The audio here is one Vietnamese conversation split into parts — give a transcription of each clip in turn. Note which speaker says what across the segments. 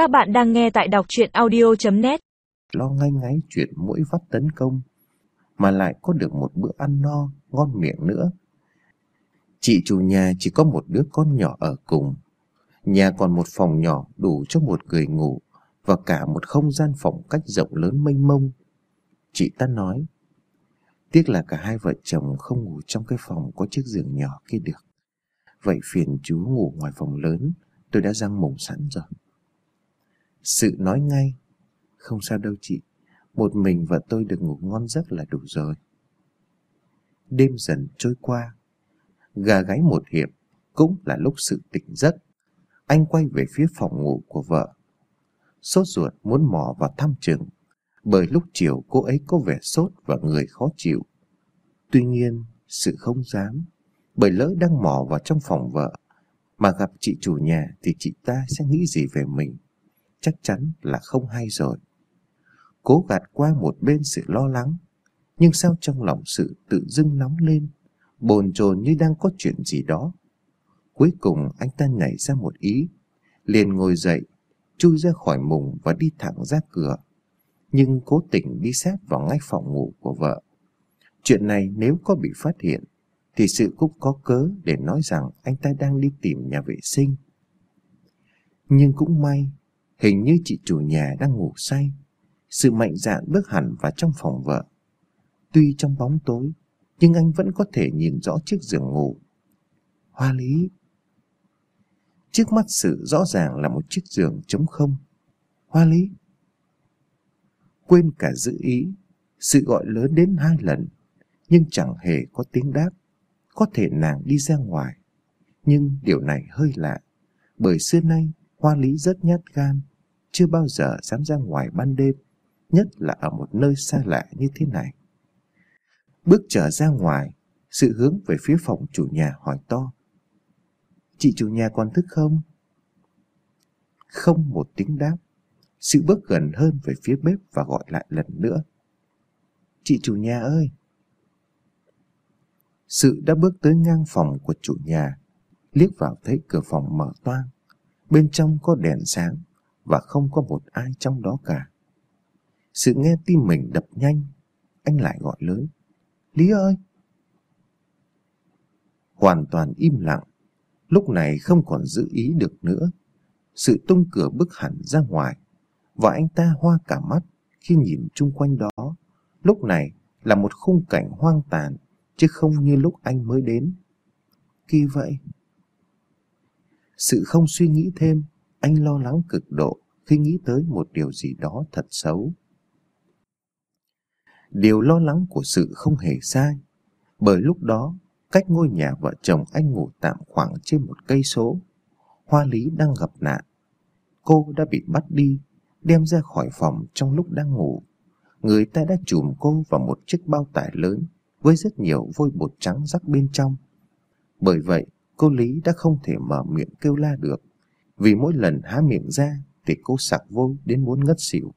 Speaker 1: Các bạn đang nghe tại đọc chuyện audio.net
Speaker 2: Lo ngay ngáy chuyện mỗi vắt tấn công Mà lại có được một bữa ăn no, ngon miệng nữa. Chị chủ nhà chỉ có một đứa con nhỏ ở cùng. Nhà còn một phòng nhỏ đủ cho một người ngủ Và cả một không gian phòng cách rộng lớn mênh mông. Chị ta nói Tiếc là cả hai vợ chồng không ngủ trong cái phòng có chiếc giường nhỏ kia được. Vậy phiền chú ngủ ngoài phòng lớn Tôi đã răng mùng sẵn rồi. Sự nói ngay. Không sao đâu chị. Một mình và tôi được ngủ ngon giấc là đủ rồi. Đêm dần trôi qua. Gà gáy một hiệp Cũng là lúc sự tỉnh giấc. Anh quay về phía phòng ngủ của vợ. Sốt ruột muốn mò vào thăm chừng Bởi lúc chiều cô ấy có vẻ sốt và người khó chịu. Tuy nhiên, sự không dám, Bởi lỡ đang mò vào trong phòng vợ, mà gặp chị chủ nhà thì chị ta sẽ nghĩ gì về mình? Chắc chắn là không hay rồi. Cố gạt qua một bên sự lo lắng, nhưng sao trong lòng sự tự dưng nóng lên, bồn chồn như đang có chuyện gì đó. Cuối cùng anh ta nhảy ra một ý, liền ngồi dậy, chui ra khỏi mùng và đi thẳng ra cửa. Nhưng cố tình đi sát vào ngay phòng ngủ của vợ. Chuyện này nếu có bị phát hiện thì sự cũng có cớ để nói rằng anh ta đang đi tìm nhà vệ sinh. Nhưng cũng may, hình như chị chủ nhà đang ngủ say. Sự mạnh dạn bước hẳn vào trong phòng vợ. Tuy trong bóng tối, nhưng anh vẫn có thể nhìn rõ chiếc giường ngủ. Hoa lý. Trước mắt sự rõ ràng là một chiếc giường trống không. Hoa lý. Quên cả giữ ý, sự gọi lớn đến hai lần, nhưng chẳng hề có tiếng đáp. Có thể nàng đi ra ngoài Nhưng điều này hơi lạ Bởi xưa nay Hoa Lý rất nhát gan chưa bao giờ dám ra ngoài ban đêm Nhất là ở một nơi xa lạ như thế này. Bước trở ra ngoài Sự hướng về phía phòng chủ nhà hỏi to. Chị chủ nhà còn thức không? Không một tiếng đáp. Sự bước gần hơn về phía bếp và gọi lại lần nữa. Chị chủ nhà ơi! Sự đã bước tới ngang phòng của chủ nhà, liếc vào thấy cửa phòng mở toang. Bên trong có đèn sáng và không có một ai trong đó cả. Sự nghe tim mình đập nhanh, anh lại gọi lớn. Lý ơi! Hoàn toàn im lặng, lúc này không còn giữ ý được nữa. Sự tung cửa bước hẳn ra ngoài, và anh ta hoa cả mắt khi nhìn chung quanh đó. Lúc này là một khung cảnh hoang tàn chứ không như lúc anh mới đến. Kỳ vậy? Sự không suy nghĩ thêm, anh lo lắng cực độ khi nghĩ tới một điều gì đó thật xấu. Điều lo lắng của sự không hề sai, bởi lúc đó, cách ngôi nhà vợ chồng anh ngủ tạm khoảng trên một cây số, Hoa Lý đang gặp nạn. Cô đã bị bắt đi, đem ra khỏi phòng trong lúc đang ngủ. Người ta đã chùm cô vào một chiếc bao tải lớn với rất nhiều vôi bột trắng rắc bên trong. Bởi vậy, cô Lý đã không thể mở miệng kêu la được, vì mỗi lần há miệng ra thì cô sặc vôi đến muốn ngất xỉu.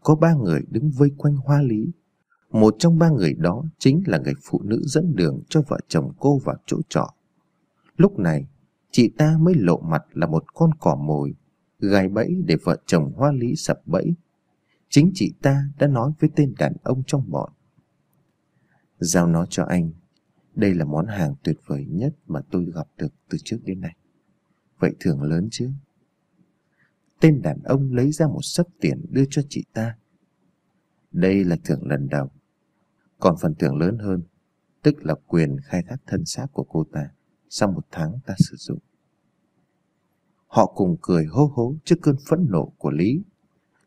Speaker 2: Có ba người đứng vây quanh hoa lý. Một trong ba người đó chính là người phụ nữ dẫn đường cho vợ chồng cô vào chỗ trọ. Lúc này, chị ta mới lộ mặt là một con cỏ mồi, gài bẫy để vợ chồng hoa lý sập bẫy Chính chị ta đã nói với tên đàn ông trong bọn. Giao nó cho anh. Đây là món hàng tuyệt vời nhất mà tôi gặp được từ trước đến nay. Vậy thưởng lớn chứ? Tên đàn ông lấy ra một sấp tiền đưa cho chị ta. Đây là thưởng lần đầu. Còn phần thưởng lớn hơn, tức là quyền khai thác thân xác của cô ta sau một tháng ta sử dụng. Họ cùng cười hô hố trước cơn phẫn nộ của Lý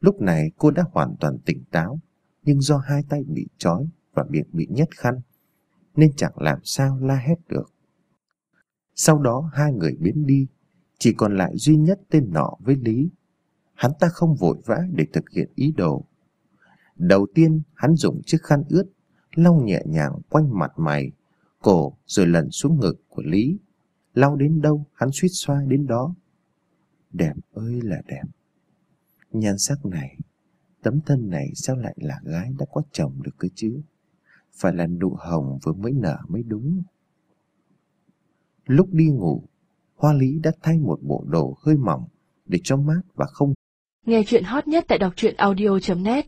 Speaker 2: Lúc này cô đã hoàn toàn tỉnh táo, nhưng do hai tay bị trói và miệng bị nhét khăn, nên chẳng làm sao la hét được. Sau đó hai người biến đi, chỉ còn lại duy nhất tên nọ với Lý. Hắn ta không vội vã để thực hiện ý đồ. Đầu tiên hắn dùng chiếc khăn ướt, lau nhẹ nhàng quanh mặt mày, cổ rồi lần xuống ngực của Lý. Lau đến đâu hắn suýt xoa đến đó. Đẹp ơi là đẹp. Nhan sắc này, tấm thân này sao lại là gái đã có chồng được cơ chứ? Phải là nụ hồng vừa mới nở mới đúng. Lúc đi ngủ, Hoa Lý đã thay một bộ đồ hơi mỏng để cho mát và không
Speaker 3: Nghe chuyện hot nhất tại đọc truyện audio.net